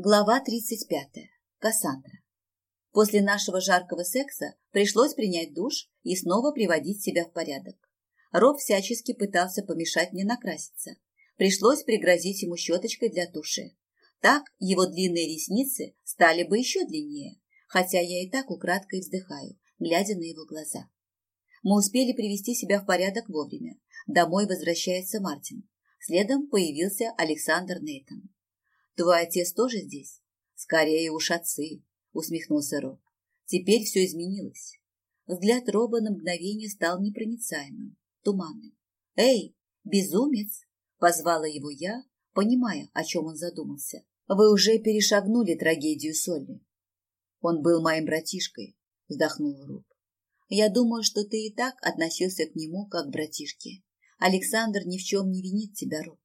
Глава 35. Кассандра. После нашего жаркого секса пришлось принять душ и снова приводить себя в порядок. Роб всячески пытался помешать мне накраситься. Пришлось пригрозить ему щеточкой для туши. Так его длинные ресницы стали бы еще длиннее, хотя я и так украдкой вздыхаю, глядя на его глаза. Мы успели привести себя в порядок вовремя. Домой возвращается Мартин. Следом появился Александр Нейтон. Твой отец тоже здесь? Скорее уж отцы, усмехнулся Роб. Теперь все изменилось. Взгляд Роба на мгновение стал непроницаемым, туманным. «Эй, безумец!» – позвала его я, понимая, о чем он задумался. «Вы уже перешагнули трагедию Солли». «Он был моим братишкой», – вздохнул Роб. «Я думаю, что ты и так относился к нему как к братишке. Александр ни в чем не винит тебя, Роб.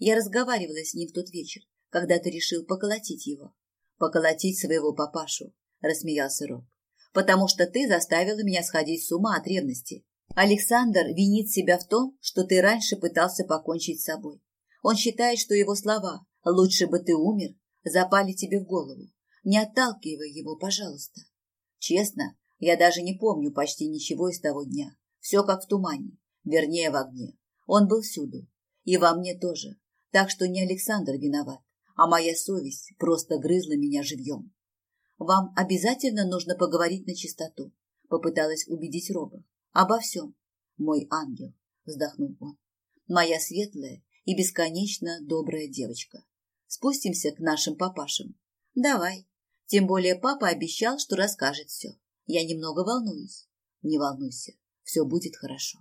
Я разговаривала с ним в тот вечер когда ты решил поколотить его. Поколотить своего папашу, рассмеялся Роб. Потому что ты заставила меня сходить с ума от ревности. Александр винит себя в том, что ты раньше пытался покончить с собой. Он считает, что его слова «лучше бы ты умер» запали тебе в голову. Не отталкивай его, пожалуйста. Честно, я даже не помню почти ничего из того дня. Все как в тумане, вернее в огне. Он был всюду. И во мне тоже. Так что не Александр виноват а моя совесть просто грызла меня живьем. Вам обязательно нужно поговорить на чистоту, попыталась убедить Роба. Обо всем. Мой ангел, вздохнул он. Моя светлая и бесконечно добрая девочка. Спустимся к нашим папашам. Давай. Тем более папа обещал, что расскажет все. Я немного волнуюсь. Не волнуйся, все будет хорошо.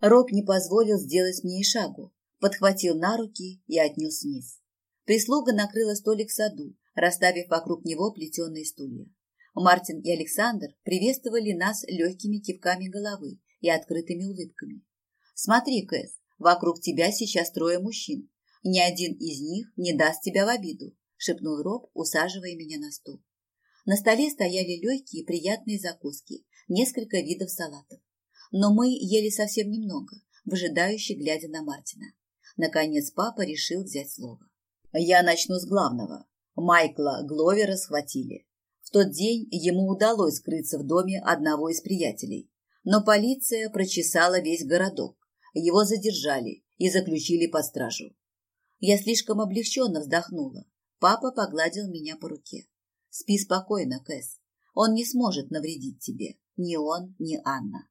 Роб не позволил сделать мне и шагу, подхватил на руки и отнес вниз. Прислуга накрыла столик в саду, расставив вокруг него плетеные стулья. Мартин и Александр приветствовали нас легкими кивками головы и открытыми улыбками. «Смотри, Кэс, вокруг тебя сейчас трое мужчин. Ни один из них не даст тебя в обиду», – шепнул Роб, усаживая меня на стул. На столе стояли легкие приятные закуски, несколько видов салатов. Но мы ели совсем немного, выжидающе глядя на Мартина. Наконец папа решил взять слово. Я начну с главного. Майкла Гловера схватили. В тот день ему удалось скрыться в доме одного из приятелей. Но полиция прочесала весь городок. Его задержали и заключили под стражу. Я слишком облегченно вздохнула. Папа погладил меня по руке. Спи спокойно, Кэс. Он не сможет навредить тебе. Ни он, ни Анна.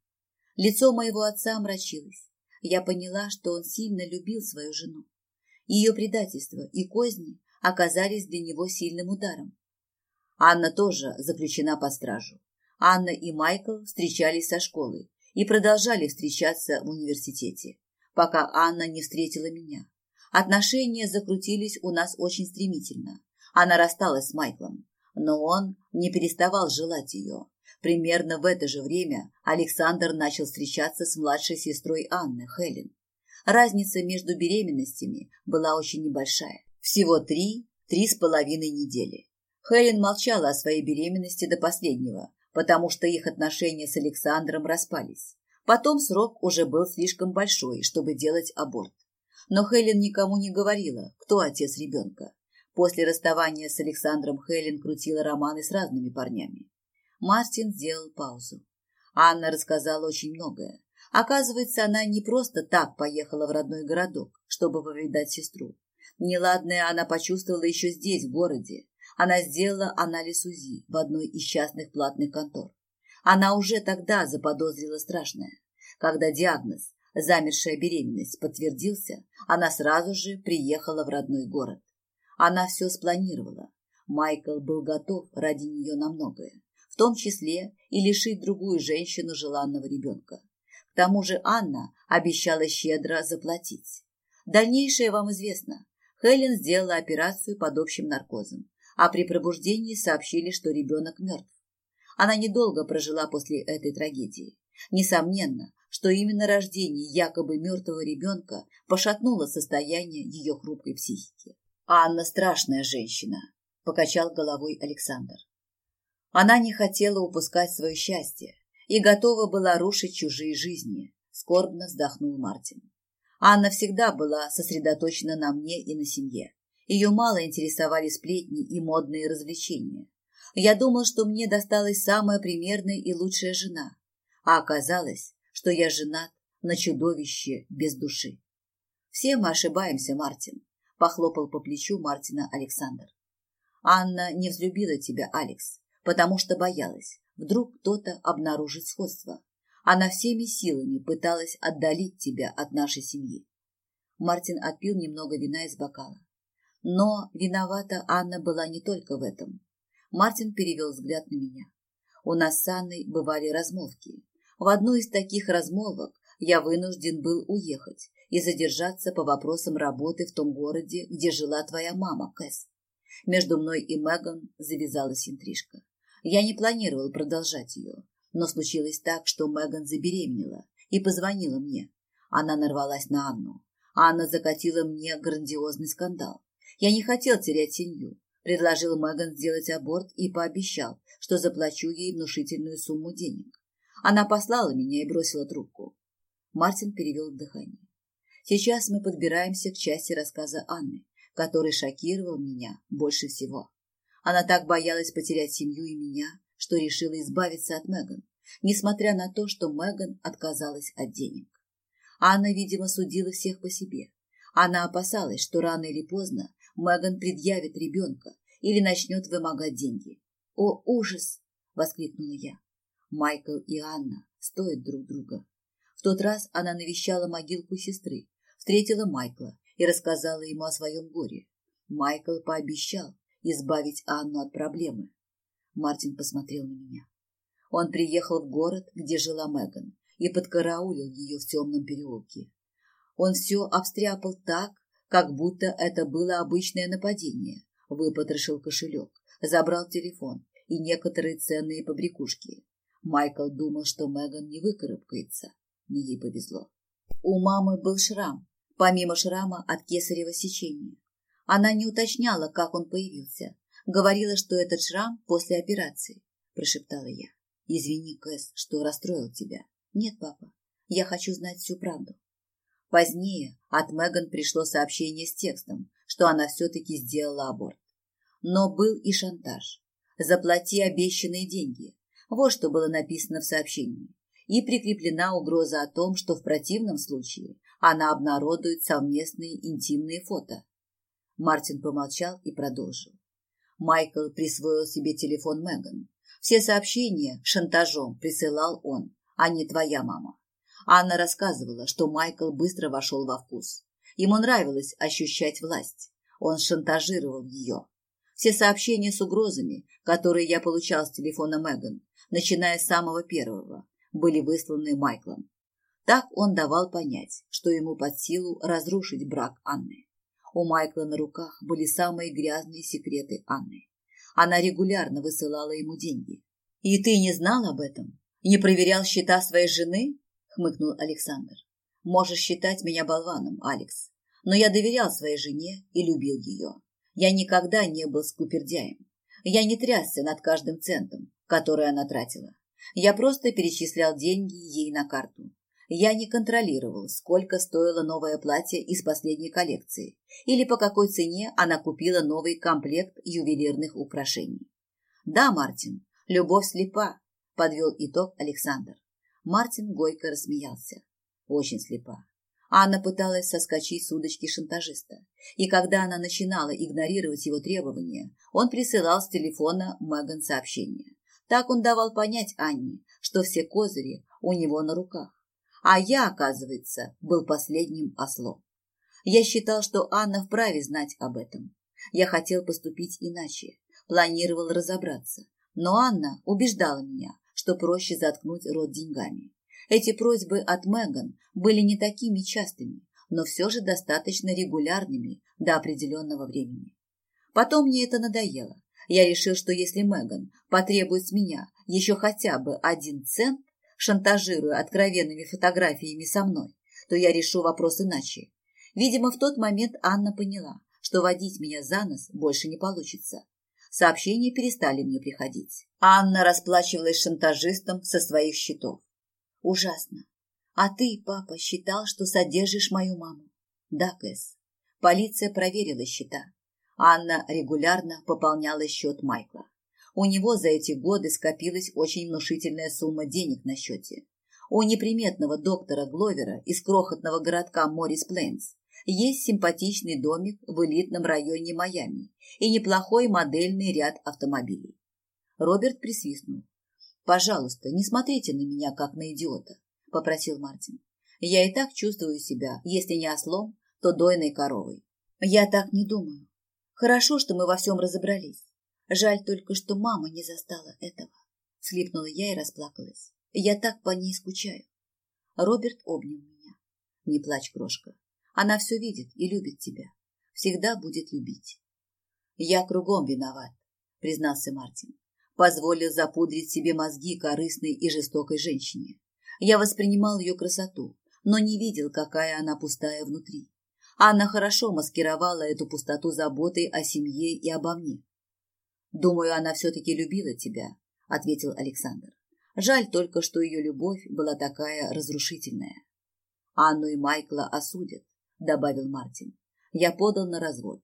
Лицо моего отца омрачилось. Я поняла, что он сильно любил свою жену. Ее предательство и козни оказались для него сильным ударом. Анна тоже заключена по стражу. Анна и Майкл встречались со школы и продолжали встречаться в университете, пока Анна не встретила меня. Отношения закрутились у нас очень стремительно. Она рассталась с Майклом, но он не переставал желать ее. Примерно в это же время Александр начал встречаться с младшей сестрой Анны, Хелен. Разница между беременностями была очень небольшая. Всего три, три с половиной недели. Хелен молчала о своей беременности до последнего, потому что их отношения с Александром распались. Потом срок уже был слишком большой, чтобы делать аборт. Но Хелен никому не говорила, кто отец ребенка. После расставания с Александром Хелен крутила романы с разными парнями. Мартин сделал паузу. Анна рассказала очень многое. Оказывается, она не просто так поехала в родной городок, чтобы повидать сестру. Неладное она почувствовала еще здесь, в городе. Она сделала анализ УЗИ в одной из частных платных контор. Она уже тогда заподозрила страшное. Когда диагноз «замершая беременность» подтвердился, она сразу же приехала в родной город. Она все спланировала. Майкл был готов ради нее на многое, в том числе и лишить другую женщину желанного ребенка. К тому же Анна обещала щедро заплатить. Дальнейшее вам известно. Хелен сделала операцию под общим наркозом, а при пробуждении сообщили, что ребенок мертв. Она недолго прожила после этой трагедии. Несомненно, что именно рождение якобы мертвого ребенка пошатнуло состояние ее хрупкой психики. «Анна страшная женщина», – покачал головой Александр. Она не хотела упускать свое счастье, и готова была рушить чужие жизни, скорбно вздохнул Мартин. Анна всегда была сосредоточена на мне и на семье. Ее мало интересовали сплетни и модные развлечения. Я думал, что мне досталась самая примерная и лучшая жена, а оказалось, что я женат на чудовище без души. Все мы ошибаемся, Мартин, похлопал по плечу Мартина Александр. Анна не взлюбила тебя, Алекс, потому что боялась, вдруг кто-то обнаружит сходство. Она всеми силами пыталась отдалить тебя от нашей семьи. Мартин отпил немного вина из бокала. Но виновата Анна была не только в этом. Мартин перевел взгляд на меня. У нас с Анной бывали размолвки. В одну из таких размолвок я вынужден был уехать и задержаться по вопросам работы в том городе, где жила твоя мама, Кэс. Между мной и Меган завязалась интрижка. Я не планировал продолжать ее, но случилось так, что Меган забеременела и позвонила мне. Она нарвалась на Анну. Анна закатила мне грандиозный скандал. Я не хотел терять семью. Предложил Меган сделать аборт и пообещал, что заплачу ей внушительную сумму денег. Она послала меня и бросила трубку. Мартин перевел дыхание. Сейчас мы подбираемся к части рассказа Анны, который шокировал меня больше всего. Она так боялась потерять семью и меня, что решила избавиться от Меган, несмотря на то, что Меган отказалась от денег. Анна, видимо, судила всех по себе. Она опасалась, что рано или поздно Меган предъявит ребенка или начнет вымогать деньги. «О, ужас!» — воскликнула я. Майкл и Анна стоят друг друга. В тот раз она навещала могилку сестры, встретила Майкла и рассказала ему о своем горе. Майкл пообещал избавить Анну от проблемы. Мартин посмотрел на меня. Он приехал в город, где жила Меган, и подкараулил ее в темном переулке. Он все обстряпал так, как будто это было обычное нападение. Выпотрошил кошелек, забрал телефон и некоторые ценные побрякушки. Майкл думал, что Меган не выкарабкается, но ей повезло. У мамы был шрам, помимо шрама от кесарево сечения. Она не уточняла, как он появился. Говорила, что этот шрам после операции, прошептала я. Извини, Кэс, что расстроил тебя. Нет, папа, я хочу знать всю правду. Позднее от Меган пришло сообщение с текстом, что она все-таки сделала аборт. Но был и шантаж. Заплати обещанные деньги. Вот что было написано в сообщении. И прикреплена угроза о том, что в противном случае она обнародует совместные интимные фото. Мартин помолчал и продолжил. Майкл присвоил себе телефон Меган. Все сообщения шантажом присылал он, а не твоя мама. Анна рассказывала, что Майкл быстро вошел во вкус. Ему нравилось ощущать власть. Он шантажировал ее. Все сообщения с угрозами, которые я получал с телефона Меган, начиная с самого первого, были высланы Майклом. Так он давал понять, что ему под силу разрушить брак Анны. У Майкла на руках были самые грязные секреты Анны. Она регулярно высылала ему деньги. «И ты не знал об этом? Не проверял счета своей жены?» — хмыкнул Александр. «Можешь считать меня болваном, Алекс, но я доверял своей жене и любил ее. Я никогда не был скупердяем. Я не трясся над каждым центом, который она тратила. Я просто перечислял деньги ей на карту. Я не контролировал, сколько стоило новое платье из последней коллекции или по какой цене она купила новый комплект ювелирных украшений. Да, Мартин, любовь слепа, подвел итог Александр. Мартин горько рассмеялся. Очень слепа. Анна пыталась соскочить с удочки шантажиста, и когда она начинала игнорировать его требования, он присылал с телефона Меган сообщение. Так он давал понять Анне, что все козыри у него на руках. А я, оказывается, был последним ослом. Я считал, что Анна вправе знать об этом. Я хотел поступить иначе, планировал разобраться. Но Анна убеждала меня, что проще заткнуть рот деньгами. Эти просьбы от Меган были не такими частыми, но все же достаточно регулярными до определенного времени. Потом мне это надоело. Я решил, что если Меган потребует с меня еще хотя бы один цент, шантажируя откровенными фотографиями со мной, то я решу вопрос иначе. Видимо, в тот момент Анна поняла, что водить меня за нос больше не получится. Сообщения перестали мне приходить. Анна расплачивалась шантажистом со своих счетов. Ужасно. А ты, папа, считал, что содержишь мою маму? Да, Кэс. Полиция проверила счета. Анна регулярно пополняла счет Майкла. У него за эти годы скопилась очень внушительная сумма денег на счете. У неприметного доктора Гловера из крохотного городка Моррис Плейнс есть симпатичный домик в элитном районе Майами и неплохой модельный ряд автомобилей. Роберт присвистнул. «Пожалуйста, не смотрите на меня, как на идиота», – попросил Мартин. «Я и так чувствую себя, если не ослом, то дойной коровой». «Я так не думаю. Хорошо, что мы во всем разобрались. Жаль только, что мама не застала этого». Слипнула я и расплакалась. Я так по ней скучаю. Роберт обнял меня. Не плачь, крошка. Она все видит и любит тебя. Всегда будет любить. Я кругом виноват, признался Мартин. Позволил запудрить себе мозги корыстной и жестокой женщине. Я воспринимал ее красоту, но не видел, какая она пустая внутри. Анна хорошо маскировала эту пустоту заботой о семье и обо мне. «Думаю, она все-таки любила тебя», — ответил Александр. «Жаль только, что ее любовь была такая разрушительная. Анну и Майкла осудят. — добавил Мартин. «Я подал на развод.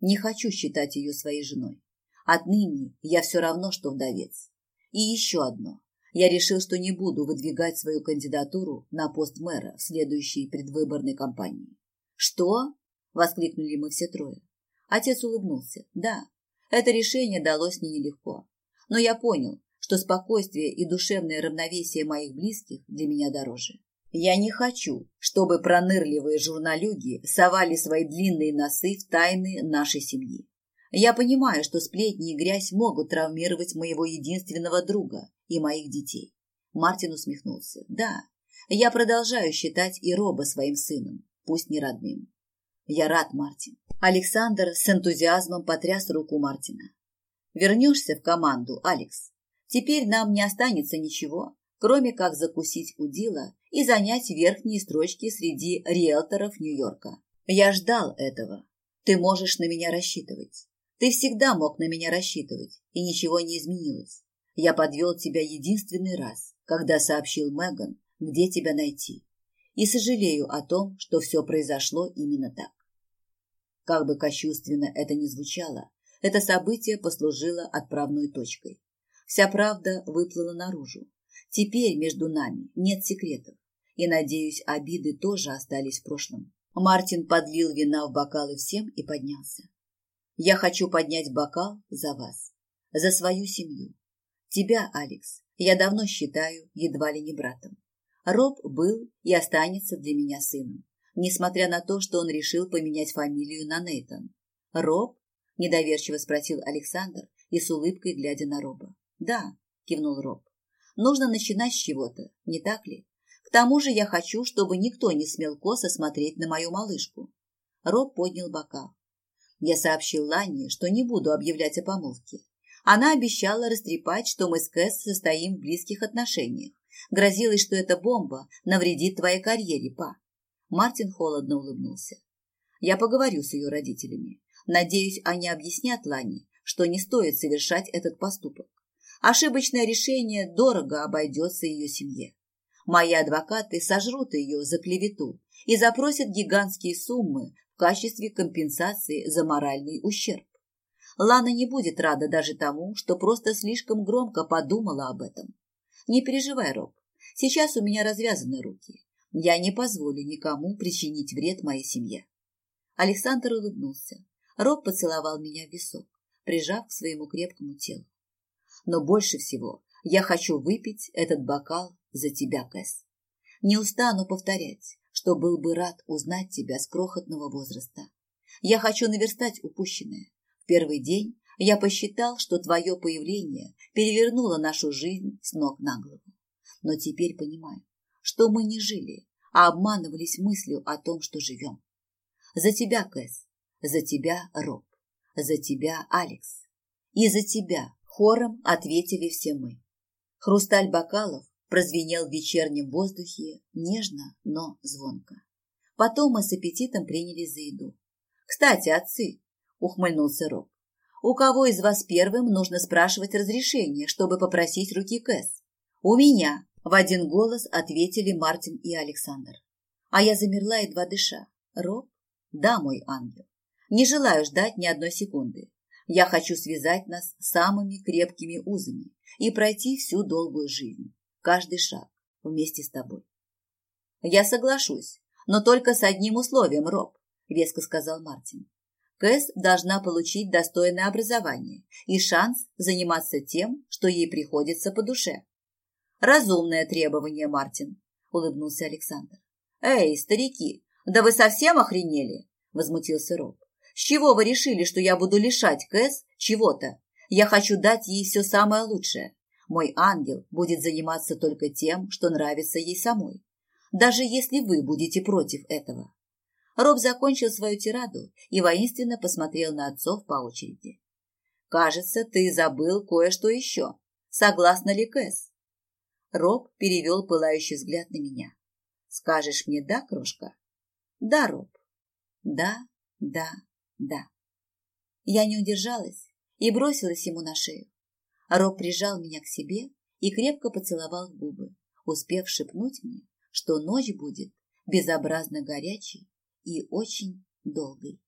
Не хочу считать ее своей женой. Отныне я все равно, что вдовец. И еще одно. Я решил, что не буду выдвигать свою кандидатуру на пост мэра в следующей предвыборной кампании». «Что?» — воскликнули мы все трое. Отец улыбнулся. «Да, это решение далось мне нелегко. Но я понял, что спокойствие и душевное равновесие моих близких для меня дороже. Я не хочу, чтобы пронырливые журналюги совали свои длинные носы в тайны нашей семьи. Я понимаю, что сплетни и грязь могут травмировать моего единственного друга и моих детей. Мартин усмехнулся. Да, я продолжаю считать и Роба своим сыном, пусть не родным. Я рад, Мартин. Александр с энтузиазмом потряс руку Мартина. Вернешься в команду, Алекс. Теперь нам не останется ничего, кроме как закусить удила и занять верхние строчки среди риэлторов Нью-Йорка. Я ждал этого. Ты можешь на меня рассчитывать. Ты всегда мог на меня рассчитывать, и ничего не изменилось. Я подвел тебя единственный раз, когда сообщил Меган, где тебя найти. И сожалею о том, что все произошло именно так. Как бы кощунственно это ни звучало, это событие послужило отправной точкой. Вся правда выплыла наружу, Теперь между нами нет секретов, и, надеюсь, обиды тоже остались в прошлом. Мартин подлил вина в бокалы всем и поднялся. Я хочу поднять бокал за вас, за свою семью. Тебя, Алекс, я давно считаю едва ли не братом. Роб был и останется для меня сыном, несмотря на то, что он решил поменять фамилию на Нейтан. Роб? Недоверчиво спросил Александр и с улыбкой глядя на Роба. Да, кивнул Роб. Нужно начинать с чего-то, не так ли? К тому же я хочу, чтобы никто не смел косо смотреть на мою малышку. Роб поднял бокал. Я сообщил Лане, что не буду объявлять о помолвке. Она обещала растрепать, что мы с Кэс состоим в близких отношениях. Грозилась, что эта бомба навредит твоей карьере, па. Мартин холодно улыбнулся. Я поговорю с ее родителями. Надеюсь, они объяснят Лане, что не стоит совершать этот поступок. Ошибочное решение дорого обойдется ее семье. Мои адвокаты сожрут ее за клевету и запросят гигантские суммы в качестве компенсации за моральный ущерб. Лана не будет рада даже тому, что просто слишком громко подумала об этом. Не переживай, Роб. Сейчас у меня развязаны руки. Я не позволю никому причинить вред моей семье. Александр улыбнулся. Роб поцеловал меня в висок, прижав к своему крепкому телу но больше всего я хочу выпить этот бокал за тебя, Кэс. Не устану повторять, что был бы рад узнать тебя с крохотного возраста. Я хочу наверстать упущенное. В первый день я посчитал, что твое появление перевернуло нашу жизнь с ног на голову. Но теперь понимаю, что мы не жили, а обманывались мыслью о том, что живем. За тебя, Кэс, за тебя, Роб, за тебя, Алекс, и за тебя, Хором ответили все мы. Хрусталь бокалов прозвенел в вечернем воздухе нежно, но звонко. Потом мы с аппетитом принялись за еду. «Кстати, отцы!» — ухмыльнулся Роб. «У кого из вас первым нужно спрашивать разрешение, чтобы попросить руки Кэс?» «У меня!» — в один голос ответили Мартин и Александр. А я замерла, едва дыша. «Роб?» «Да, мой ангел. Не желаю ждать ни одной секунды. Я хочу связать нас самыми крепкими узами и пройти всю долгую жизнь, каждый шаг вместе с тобой. Я соглашусь, но только с одним условием, Роб, веско сказал Мартин. Кэс должна получить достойное образование и шанс заниматься тем, что ей приходится по душе. Разумное требование, Мартин, улыбнулся Александр. Эй, старики, да вы совсем охренели? возмутился Роб. С чего вы решили, что я буду лишать Кэс чего-то? Я хочу дать ей все самое лучшее. Мой ангел будет заниматься только тем, что нравится ей самой. Даже если вы будете против этого. Роб закончил свою тираду и воинственно посмотрел на отцов по очереди. «Кажется, ты забыл кое-что еще. Согласна ли Кэс?» Роб перевел пылающий взгляд на меня. «Скажешь мне «да», крошка?» «Да, Роб». «Да, да, да». Я не удержалась и бросилась ему на шею. Роб прижал меня к себе и крепко поцеловал в губы, успев шепнуть мне, что ночь будет безобразно горячей и очень долгой.